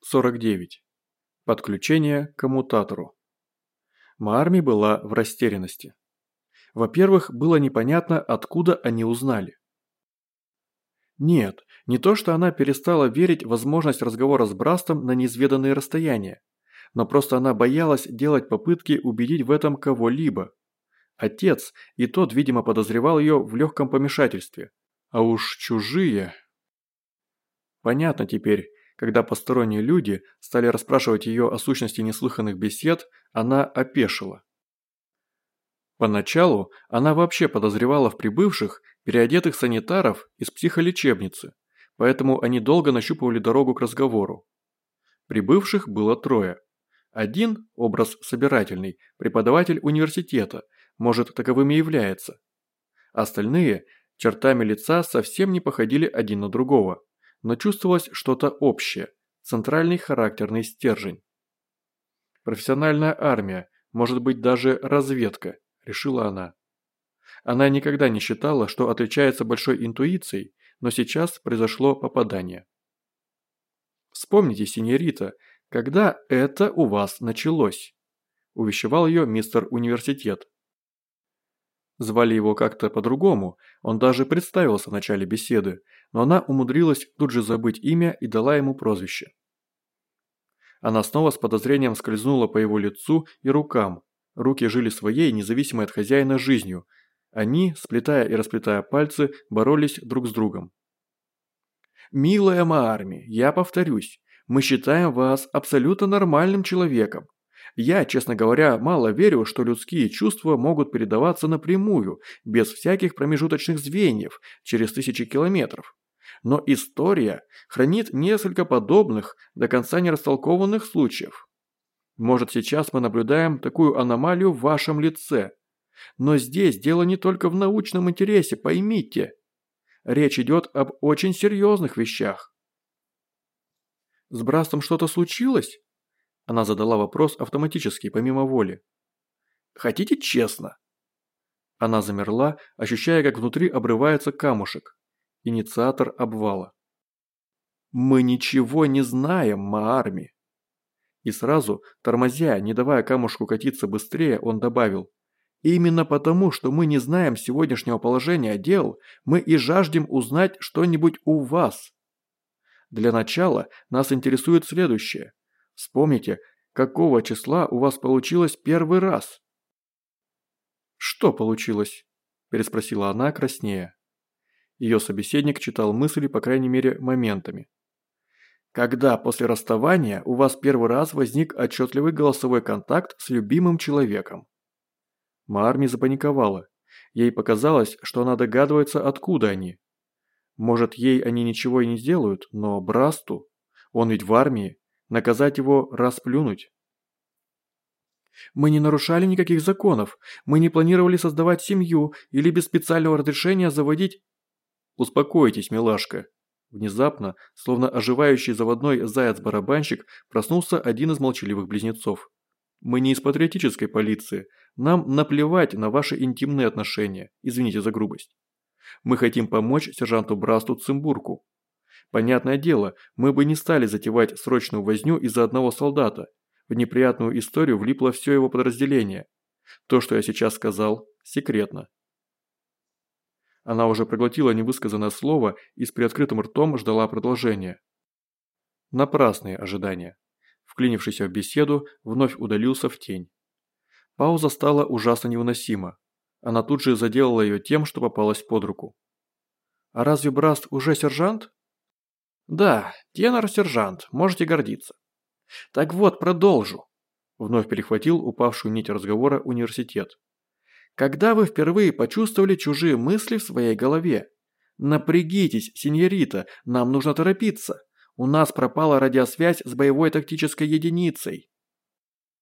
49. Подключение к коммутатору. Маарми была в растерянности. Во-первых, было непонятно, откуда они узнали. Нет, не то что она перестала верить в возможность разговора с Брастом на неизведанные расстояния, но просто она боялась делать попытки убедить в этом кого-либо. Отец, и тот, видимо, подозревал ее в легком помешательстве. А уж чужие... Понятно теперь, когда посторонние люди стали расспрашивать ее о сущности неслыханных бесед, она опешила. Поначалу она вообще подозревала в прибывших переодетых санитаров из психолечебницы, поэтому они долго нащупывали дорогу к разговору. Прибывших было трое. Один, образ собирательный, преподаватель университета, может таковым и является. Остальные чертами лица совсем не походили один на другого но чувствовалось что-то общее, центральный характерный стержень. Профессиональная армия, может быть даже разведка, решила она. Она никогда не считала, что отличается большой интуицией, но сейчас произошло попадание. Вспомните, синьорита, когда это у вас началось? Увещевал ее мистер университет. Звали его как-то по-другому, он даже представился в начале беседы, но она умудрилась тут же забыть имя и дала ему прозвище. Она снова с подозрением скользнула по его лицу и рукам. Руки жили своей, независимой от хозяина, жизнью. Они, сплетая и расплетая пальцы, боролись друг с другом. «Милая Маарми, я повторюсь, мы считаем вас абсолютно нормальным человеком. Я, честно говоря, мало верю, что людские чувства могут передаваться напрямую, без всяких промежуточных звеньев, через тысячи километров. Но история хранит несколько подобных, до конца не растолкованных случаев. Может, сейчас мы наблюдаем такую аномалию в вашем лице. Но здесь дело не только в научном интересе, поймите. Речь идет об очень серьезных вещах. С Брастом что-то случилось? Она задала вопрос автоматически, помимо воли. «Хотите честно?» Она замерла, ощущая, как внутри обрывается камушек. Инициатор обвала. «Мы ничего не знаем, Маарми!» И сразу, тормозя, не давая камушку катиться быстрее, он добавил. «Именно потому, что мы не знаем сегодняшнего положения дел, мы и жаждем узнать что-нибудь у вас. Для начала нас интересует следующее. Вспомните, какого числа у вас получилось первый раз?» «Что получилось?» – переспросила она краснея. Ее собеседник читал мысли, по крайней мере, моментами. «Когда после расставания у вас первый раз возник отчетливый голосовой контакт с любимым человеком?» Марми запаниковала. Ей показалось, что она догадывается, откуда они. Может, ей они ничего и не сделают, но Брасту... Он ведь в армии, Наказать его – расплюнуть. Мы не нарушали никаких законов, мы не планировали создавать семью или без специального разрешения заводить... Успокойтесь, милашка. Внезапно, словно оживающий заводной заяц-барабанщик, проснулся один из молчаливых близнецов. Мы не из патриотической полиции, нам наплевать на ваши интимные отношения, извините за грубость. Мы хотим помочь сержанту Брасту Цимбурку, Понятное дело, мы бы не стали затевать срочную возню из-за одного солдата. В неприятную историю влипло все его подразделение. То, что я сейчас сказал, секретно. Она уже проглотила невысказанное слово и с приоткрытым ртом ждала продолжения. Напрасные ожидания. Вклинившийся в беседу, вновь удалился в тень. Пауза стала ужасно невыносима. Она тут же заделала ее тем, что попалась под руку. «А разве Браст уже сержант?» «Да, тенор-сержант, можете гордиться». «Так вот, продолжу», – вновь перехватил упавшую нить разговора университет. «Когда вы впервые почувствовали чужие мысли в своей голове? Напрягитесь, сеньорита, нам нужно торопиться. У нас пропала радиосвязь с боевой тактической единицей».